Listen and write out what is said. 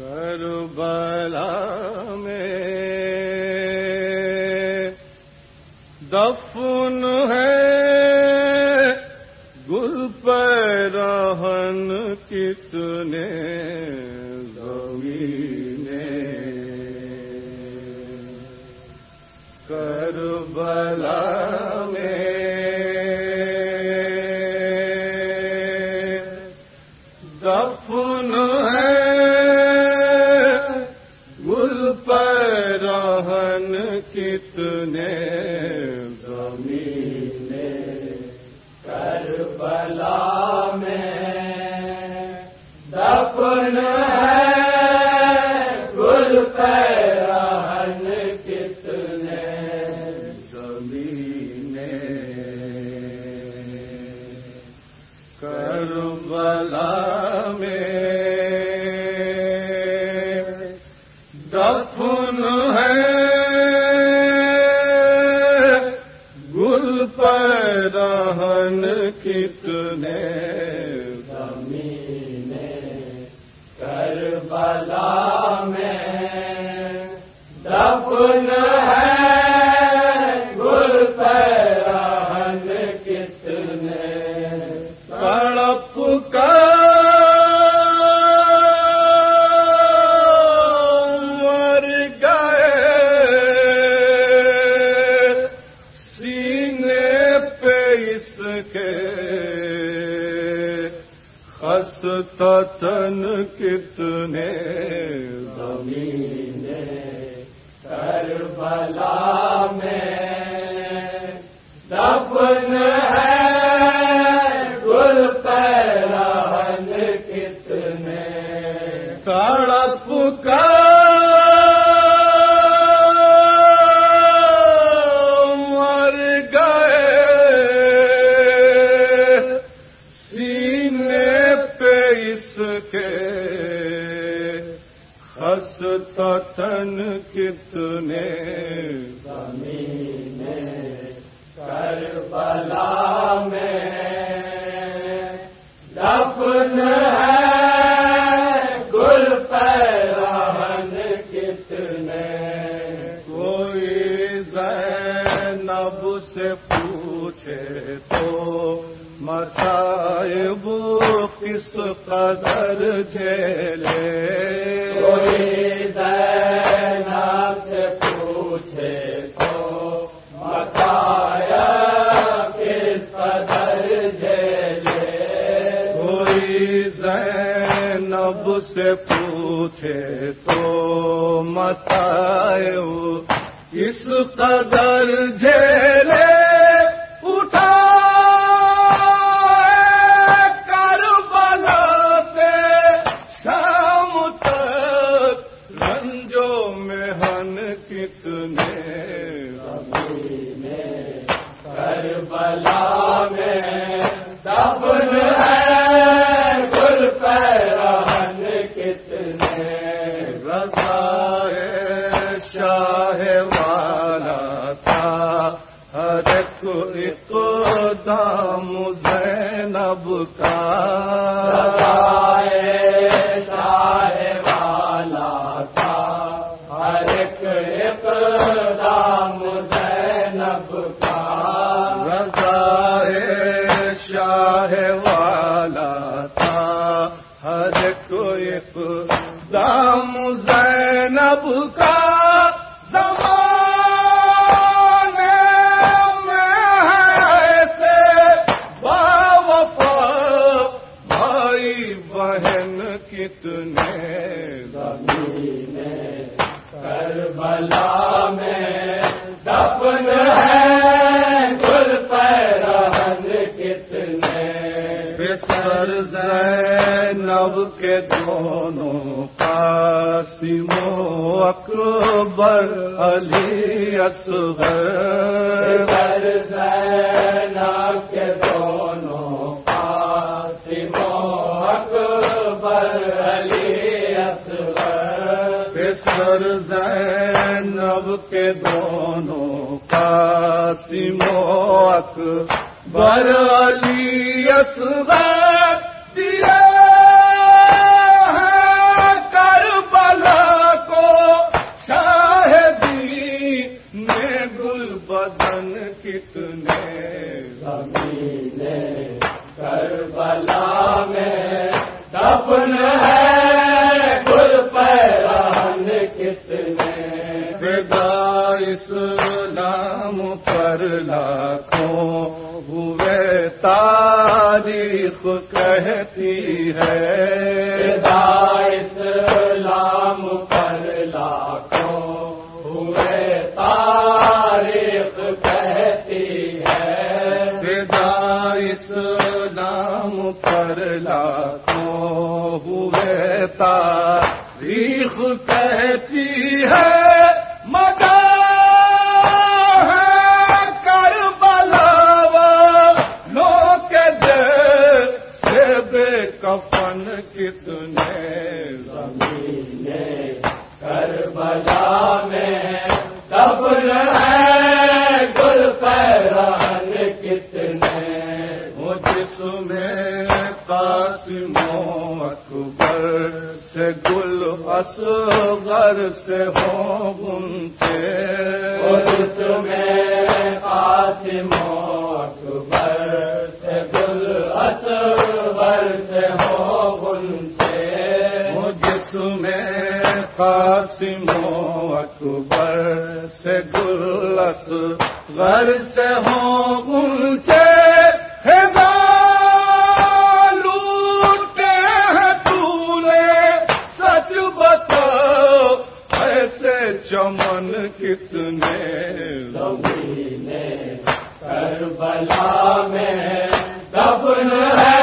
کربلا میں دفن ہے۔ گل پیرہن کتنے زمینے کربلا میں دفن ہے۔ زمین کربلا میں دفن ہے گل پیرہن کتنے زمین کربلا پیرہن کتنے زمین کربلا میں دفن ہے۔ خستہ تن کتنے زمین کربلا میں دفن ہے۔ کتنے زمین کربلا میں دفن ہے؟ گل پیرہن کتنے؟ کوئی زینب سے پوچھے تو مصائب کس قدر جھیلے؟ رب سے پوچھے تو مسائب اس قدر جھیلے سب کا۔ کتنے زمین کربلا میں دفن ہے گل پیرہن کتنے سر زینب کے دونوں قاسم و اکبر، علی، اصغر۔ در زینا کے اور زینب کے دونوں کا سموک برلی دیا کربلا کو شاہدی میں گل بدن کتنے زمین کربلا میں دفن ہے فدا اسلام پر لاکھوں ہوئے تاریخ کہتی ہے۔ فدا اسلام پر لاکھوں ہوئے تاریخ کہتی ہے۔ فدا اسلام پر لاکھوں ہوئے تاریخ کربلا میں قبر ہے گل پیران کتنے؟ وہ جس قاسم اکبر سے گل اصغر سے ہو گنتے اس میں قاسم اکبر سے گل اصغر قاسم و اکبر سے گل اصغر سے ہو گنتے لوٹے ہیں تو نے سچ بتاؤ، ایسے چمن کتنے زمین کربلا میں دبن ہے